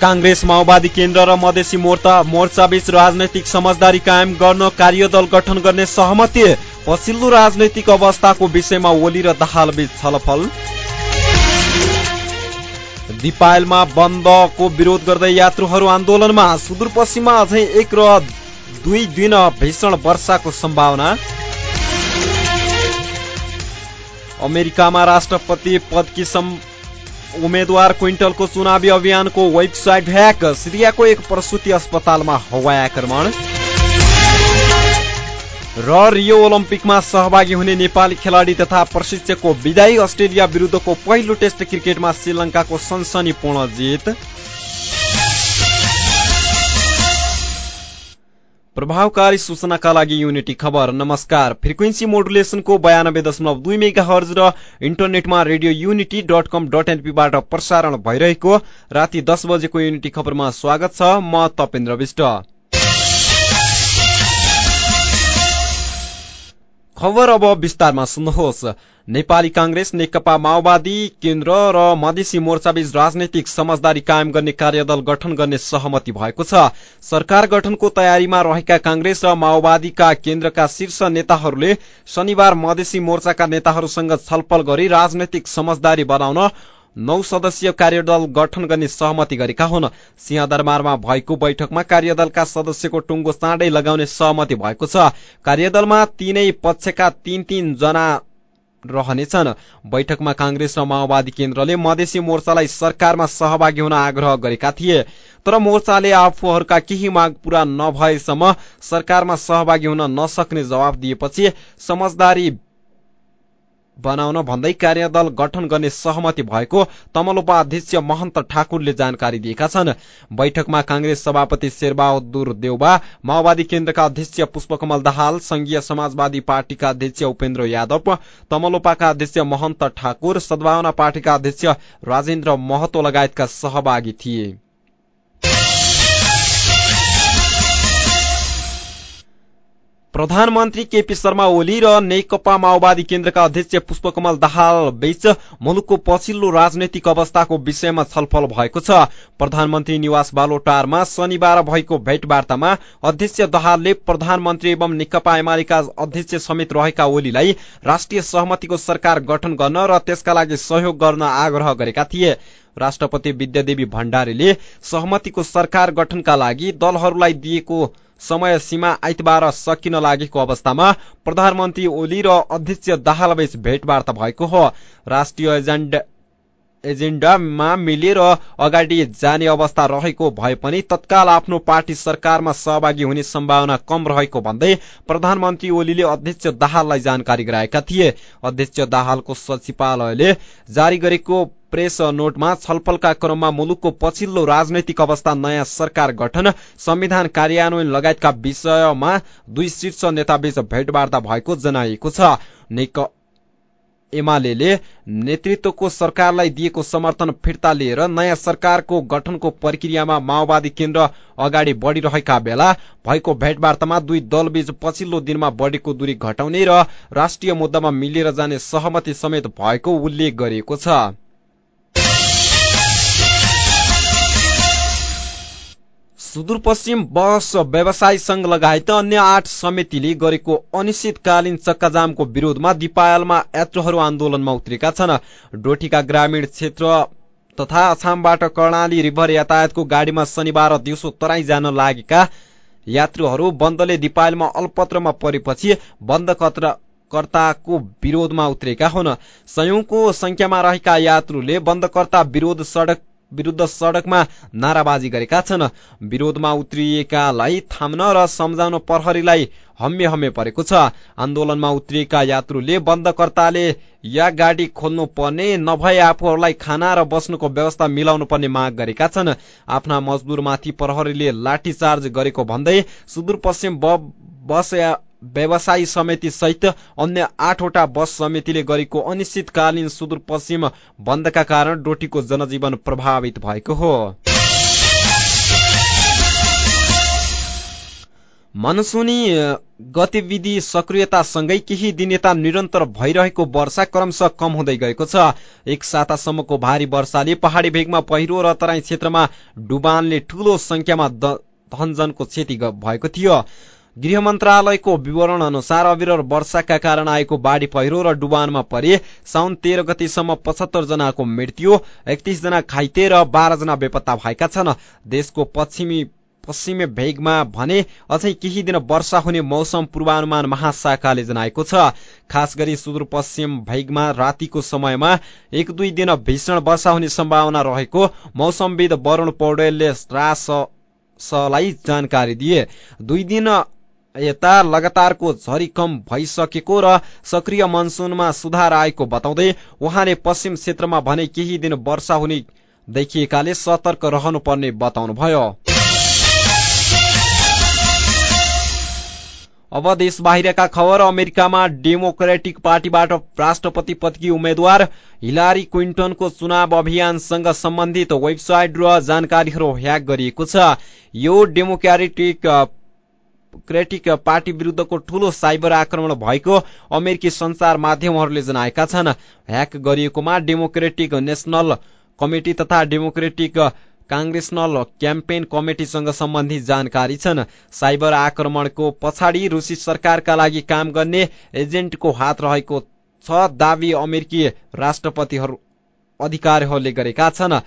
काङ्ग्रेस माओवादी केन्द्र र मधेसी मोर्चा मोर्चाबीच राजनैतिक समझदारी कायम गर्न कार्यदल गठन गर्ने सहमति पछिल्लो राजनैतिक अवस्थाको विषयमा ओली र दाहालबीच छलफल। दिपायलमा बन्दको विरोध गर्दै यात्रुहरू आन्दोलनमा सुदूरपश्चिममा अझै एक र दुई दिन भीषण वर्षाको सम्भावना। अमेरिकामा राष्ट्रपति पदकी उम्मेद्वार क्विन्टलको चुनावी अभियानको वेबसाइट ह्याक सिरियाको एक प्रसुति अस्पतालमा हवाई आक्रमण र रियो ओलम्पिकमा सहभागी हुने नेपाली खेलाडी तथा प्रशिक्षकको विदायी अस्ट्रेलिया विरुद्धको पहिलो टेस्ट क्रिकेटमा श्रीलङ्काको सनसनीपूर्ण जित। प्रभावकारी सूचनाका लागि युनिटी खबर। नमस्कार। फ्रिक्वेन्सी मोडुलेसनको बयानब्बे दशमलव दुई मेगा हर्ज र इन्टरनेटमा radio unity dot com dot एनपीबाट प्रसारण भइरहेको राति दस बजेको युनिटी खबरमा स्वागत छ। म तपेन्द्र विष्ट। खबर अब विस्तारमा सुन्नुहोस्। नेपाली कांग्रेस नेकपा माओवादी केन्द्र र मधेसी मोर्चाबीच राजनैतिक समझदारी कायम गर्ने कार्यदल गठन गर्ने सहमति भएको छ। सरकार गठनको तयारीमा रहेका कांग्रेस र माओवादीका केन्द्रका शीर्ष नेताहरूले शनिबार मधेसी मोर्चाका नेताहरूसँग छलफल गरी राजनैतिक समझदारी बनाउन नौ सदस्यीय कार्यदल गठन गर्ने सहमति गरेका हुन्। सिंहदरबारमा भएको बैठकमा कार्यदलका सदस्यको टुङ्गो चाँडै लगाउने सहमति भएको छ। कार्यदलमा तीनै पक्षका तीन तीन जना रहनेछन्। बैठकमा कांग्रेस र माओवादी केन्द्रले मधेसी मोर्चालाई सरकारमा सहभागी हुन आग्रह गरेका थिए। तर मोर्चाले आफूहरूका केही माग पूरा नभएसम्म सरकारमा सहभागी हुन नसक्ने जवाब दिएपछि समझदारी बनाउन भन्दै कार्यदल गठन गर्ने सहमति भएको तमलोपा अध्यक्ष महन्त ठाकुरले जानकारी दिएका छन्। बैठकमा कांग्रेस सभापति शेरबहादुर देउबा माओवादी केन्द्रका अध्यक्ष पुष्पकमल दाहाल संघीय समाजवादी पार्टीका अध्यक्ष उपेन्द्र यादव तमलोपाका अध्यक्ष महन्त ठाकुर सद्भावना पार्टीका अध्यक्ष राजेन्द्र महतो लगायतका सहभागी थिए। प्रधानमन्त्री केपी शर्मा ओली र नेकपा माओवादी केन्द्रका अध्यक्ष पुष्पकमल दाहाल बीच मुलुकको पछिल्लो राजनैतिक अवस्थाको विषयमा छलफल भएको छ। प्रधानमन्त्री निवास बालोटारमा शनिबार भएको भेटवार्तामा अध्यक्ष दाहालले प्रधानमन्त्री एवं नेकपा एमालेका अध्यक्ष समेत रहेका ओलीलाई राष्ट्रिय सहमतिको सरकार गठन गर्न र त्यसका लागि सहयोग गर्न आग्रह गरेका थिए। राष्ट्रपति विद्यादेवी भण्डारीले सहमतिको सरकार गठनका लागि दलहरूलाई दिएको समय सीमा आइतबार सकिन लागेको अवस्थामा प्रधानमन्त्री ओली र अध्यक्ष दाहालबीच भेटवार्ता भएको हो। राष्ट्रिय एजेन्डा मिलेर अगाडि जाने अवस्था रहेको भए पनि तत्काल आफ्नो पार्टी सरकारमा सहभागी हुने सम्भावना कम रहेको भन्दै प्रधानमन्त्री ओलीले अध्यक्ष दाहाललाई जानकारी गराएका थिए। अध्यक्ष दाहालको सचिवालयले जारी गरेको प्रेस नोटमा छलफलका क्रममा मुलुकको पछिल्लो राजनैतिक अवस्था नयाँ सरकार गठन संविधान कार्यान्वयन लगायतका विषयमा दुई शीर्ष नेताबीच भेटवार्ता भएको जनाइएको छ। एमाले नेतृत्वको सरकारलाई दिएको समर्थन फिर्ता लिएर नयाँ सरकारको गठनको प्रक्रियामा माओवादी केन्द्र अगाडि बढ़िरहेका बेला भएको भेटवार्तामा दुई दलबीच पछिल्लो दिनमा बढ़ेको दूरी घटाउने र राष्ट्रिय मुद्दामा मिलेर जाने सहमति समेत भएको उल्लेख गरिएको छ। सुदूरपश्चिम बस व्यवसाय संघ लगायत अन्य आठ समितिले गरेको अनिश्चितकालीन चक्काजामको विरोधमा दिपायलमा यात्रुहरू आन्दोलनमा उत्रेका छन्। डोटीका ग्रामीण क्षेत्र तथा अछामबाट कर्णाली रिभर यातायातको गाडीमा शनिबार दिउँसो तराई जान लागेका यात्रुहरू बन्दले दिपायलमा अल्पत्रमा परेपछि बन्द कर्ताको विरोधमा उत्रेका हुन्। संयौंको संख्यामा रहेका यात्रुले बन्दकर्ता विरोध सड़क विरूद्ध सड़कमा नाराबाजी गरेका छन्। विरोधमा उत्रिएकालाई थाम्न र सम्झाउन प्रहरीलाई हम्मे हम्मे परेको छ। आन्दोलनमा उत्रिएका यात्रुले बन्दकर्ताले या गाडी खोल्नु पर्ने नभए आफूहरूलाई खाना र बस्नुको व्यवस्था मिलाउनु पर्ने माग गरेका छन्। आफ्ना मजदुरमाथि प्रहरीले लाठीचार्ज गरेको भन्दै सुदूरपश्चिम बस व्यवसायी समिति सहित अन्य आठवटा बस समितिले गरेको अनिश्चितकालीन सुदूरपश्चिम बन्दका कारण डोटीको जनजीवन प्रभावित भएको हो। मनसुनी गतिविधि सक्रियतासँगै केही दिन यता निरन्तर भइरहेको वर्षा क्रमशः कम हुँदै गएको छ। एक सातासम्मको भारी वर्षाले पहाडी भेगमा पहिरो र तराई क्षेत्रमा डुबानले ठूलो संख्यामा धनजनको क्षति भएको थियो। गृह मन्त्रालयको विवरण अनुसार अविरल वर्षाका कारण आएको बाढी पहिरो र डुबानमा परे साउन तेह्र गतिसम्म पचहत्तर जनाको मृत्यु एकतिस जना घाइते र बाह्र जना बेपत्ता भएका छन्। देशको पश्चिमी पश्चिमी भेगमा भने अझै केही दिन वर्षा हुने मौसम पूर्वानुमान महाशाखाले जनाएको छ। खास गरी सुदूरपश्चिम भेगमा रातिको समयमा एक दुई दिन भीषण वर्षा हुने सम्भावना रहेको मौसमविद वरूण पौडेलले रासलाई जानकारी दिए। दुई दिन यता लगातारको झरी कम भइसकेको र सक्रिय मनसुनमा सुधार आएको बताउँदै उहाँले पश्चिम क्षेत्रमा भने केही दिन वर्षा हुने देखिएकाले सतर्क रहनुपर्ने बताउनुभयो। अब देश बाहिरका खबर अमेरिकामा डेमोक्रेटिक पार्टीबाट राष्ट्रपति पदकी उम्मेद्वार हिलारी क्विन्टनको चुनाव अभियानसँग सम्बन्धित वेबसाइट र जानकारीहरू ह्याक गरिएको छ। यो डेमोक्रेटिक क्रेटिक पार्टी विरुद्धको ठूलो साइबर आक्रमण भएको अमेरिकी संचार माध्यमहरूले जनाएका छन्। ह्याक गरिएकोमा डेमोक्रेटिक नेशनल कमिटी तथा डेमोक्रेटिक काङ्ग्रेसनल क्याम्पेन कमिटीसँग सम्बन्धित जानकारी छन्। साइबर आक्रमणको पछाडि रुसी सरकारका लागि काम गर्ने एजेन्टको हात रहेको छ दावी अमेरिकी राष्ट्रपतिहरू अधिकारीहरूले गरेका छन्।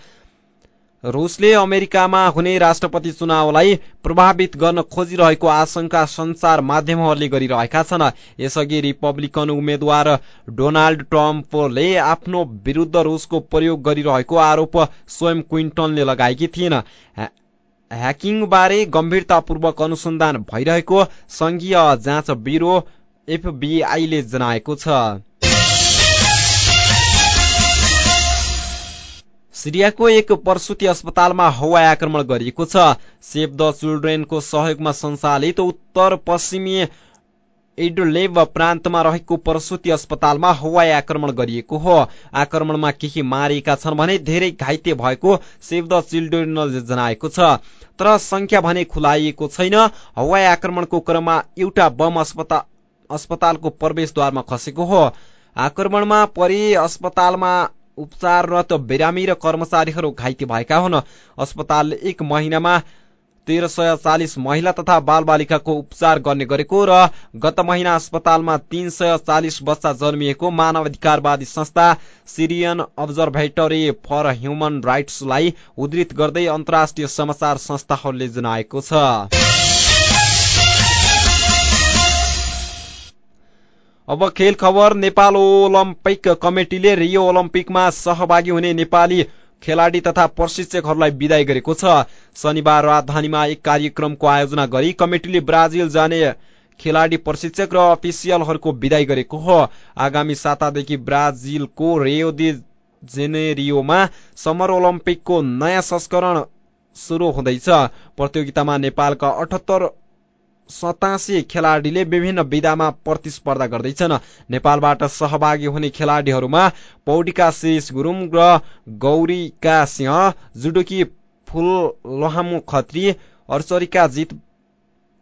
रुसले अमेरिकामा हुने राष्ट्रपति चुनावलाई प्रभावित गर्न खोजिरहेको आशंका संचार माध्यमहरूले गरिरहेका छन्। यसअघि रिपब्लिकन उम्मेद्वार डोनाल्ड ट्रम्पले आफ्नो विरुद्ध रुसको प्रयोग गरिरहेको आरोप स्वयं क्विन्टनले लगाएकी थिइन्। ह्याकिङबारे गम्भीरतापूर्वक अनुसन्धान भइरहेको संघीय जाँच ब्युरो एफबीआईले जनाएको छ। सिरियाको एक प्रसुति अस्पतालमा हवाई आक्रमण गरिएको छ। सेभ द चिल्ड्रेनको सहयोगमा सञ्चालित उत्तर पश्चिमी इडलेब प्रान्तमा रहेको प्रसुति अस्पतालमा हवाई आक्रमण गरिएको हो। आक्रमणमा केही मारिएका छन् भने धेरै घाइते भएको सेभ द चिल्ड्रेनले जनाएको छ। तर संख्या भने खुलाइएको छैन। हवाई आक्रमणको क्रममा एउटा बम अस्पताल अस्पतालको प्रवेशद्वारमा खसेको हो। आक्रमणमा परि अस्पतालमा उपचाररत बिरामी र कर्मचारीहरू घाइते भएका हुन्। अस्पतालले एक महिनामा तेह्र सय चालिस महिला तथा बालबालिकाको उपचार गर्ने गरेको र गत महिना अस्पतालमा तीन सय चालिस बच्चा जन्मिएको मानवाधिकारवादी संस्था सिरियन अब्जर्भेटरी फर ह्युमन राइट्सलाई उद्धृत गर्दै अन्तर्राष्ट्रिय समाचार संस्थाहरूले जनाएको छ। अब खेल खबर नेपाल ओलम्पिक कमिटिले रियो ओलम्पिकमा सहभागी हुने नेपाली खेलाडी तथा प्रशिक्षकहरूलाई विदाय गरेको छ। शनिबार राजधानीमा एक कार्यक्रमको आयोजना गरी कमिटिले ब्राजिल जाने खेलाडी प्रशिक्षक र अफिसियलहरूको विदाय गरेको हो। आगामी सातादेखि ब्राजिलको रेयो दि जेनेरियोमा समर ओलम्पिकको नयाँ संस्करण सुरु हुँदैछ। प्रतियोगितामा नेपालका अठहत्तर सतासी खेलाडीले विभिन्न विधामा प्रतिस्पर्धा गर्दैछन्। नेपालबाट सहभागी हुने खेलाडीहरूमा पौडीका शेष गुरुङ र गौरीका सिंह जुडुकी फुल लोहामु खत्री अर्चरीका जित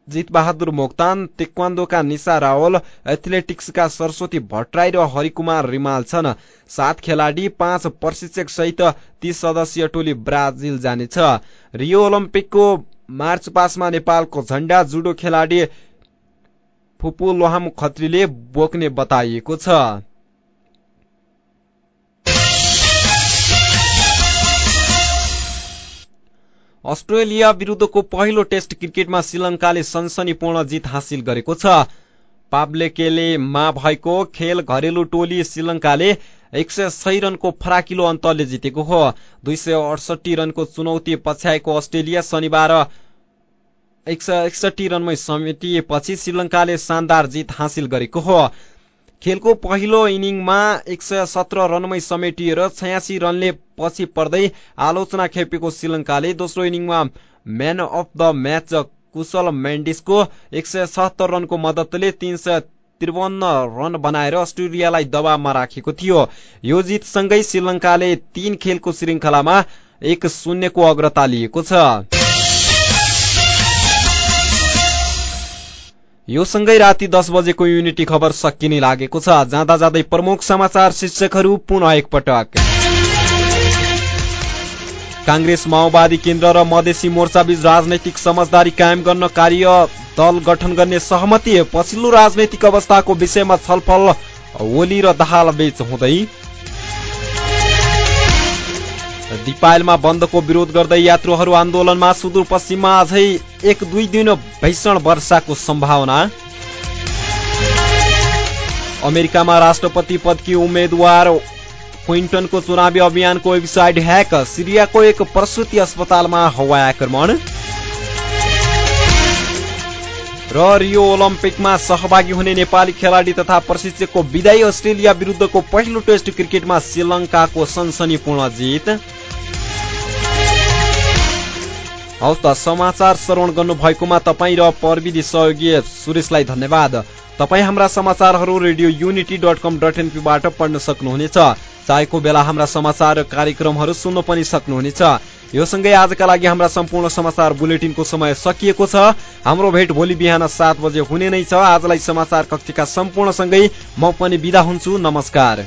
जितबहादुर मोक्तान तेक्वान्दोका निशा रावल एथलेटिक्सका सरस्वती भट्टराई र हरिकुमार रिमाल छन्। सात खेलाडी पाँच प्रशिक्षक सहित तीस सदस्यीय टोली ब्राजिल जानेछ। रियो ओलम्पिकको मार्च पासमा नेपालको झण्डा जुडो खेलाडी फुपू लोहाम खत्रीले बोक्ने बताइएको छ। अस्ट्रेलिया विरुद्धको पहिलो टेस्ट क्रिकेटमा श्रीलङ्काले सनसनीपूर्ण जित हासिल गरेको छ। पाब्लेकेलेमा भएको खेल घरेलु टोली श्रीलङ्काले एक सय सय रनको फराकिलो अन्तरले जितेको हो। दुई सय अडसठी रनको चुनौती पछ्याएको अस्ट्रेलिया शनिबार एक सय एकसठी रनमै समेटिएपछि श्रीलङ्काले शानदार जित हासिल गरेको हो। खेलको पहिलो इनिङमा एक सय सत्र रनमै समेटिएर छयासी रनले पछि पर्दै आलोचना खेपेको श्रीलङ्काले दोस्रो इनिङमा man of the match Kusal मेन्डिसको एक सय सत्तर रनको मद्दतले तीन सय त्रिपन्न रन बनाएर अस्ट्रेलियालाई दबावमा राखेको थियो। यो जितसँगै श्रीलङ्काले तीन खेलको श्रृङ्खलामा एक शून्यको अग्रता लिएको छ। यो सँगै राति दस बजेको युनिटी खबर सकिने लागेको छ। जाँदा जाँदै प्रमुख समाचार शीर्षकहरू पुनः एकपटक। काङ्ग्रेस माओवादी केन्द्र र मधेसी मोर्चाबीच राजनैतिक समझदारी कायम गर्न कार्य दल गठन गर्ने सहमति पछिल्लो राजनैतिक अवस्थाको विषयमा छलफल ओली र दाहाल बीच हुँदै दिपायलमा बन्दको विरोध गर्दै यात्रुहरू आन्दोलनमा सुदूरपश्चिममा अझै एक दुई दिन भीषण वर्षाको सम्भावना। अमेरिकामा राष्ट्रपति पदकी उम्मेद्वार क्विन्टनको चुनावी अभियानको वेबसाइट ह्याक सिरियाको एक प्रसुति अस्पतालमा हवाई आक्रमण। र रियो ओलम्पिकमा सहभागी हुने नेपाली खेलाडी तथा प्रशिक्षकको विदायी अस्ट्रेलिया विरुद्धको पहिलो टेस्ट क्रिकेटमा श्रीलङ्काको सनसनीपूर्ण जित। हवस् त समाचार श्रवण गर्नुभएकोमा तपाईँ र प्रविधि सहयोगी सुरेशलाई धन्यवाद। तपाईँ हाम्रा समाचारहरू Radio Unity dot com dot एनपीबाट पढ्न सक्नुहुनेछ। चाहेको बेला हाम्रा समाचार कार्यक्रमहरू सुन्न पनि सक्नुहुनेछ। यो सँगै आजका लागि हाम्रा सम्पूर्ण समाचार बुलेटिनको समय सकिएको छ। हाम्रो भेट भोलि बिहान सात बजे हुने नै छ। आजलाई समाचार कक्षका सम्पूर्णसँगै म पनि बिदा हुन्छु। नमस्कार।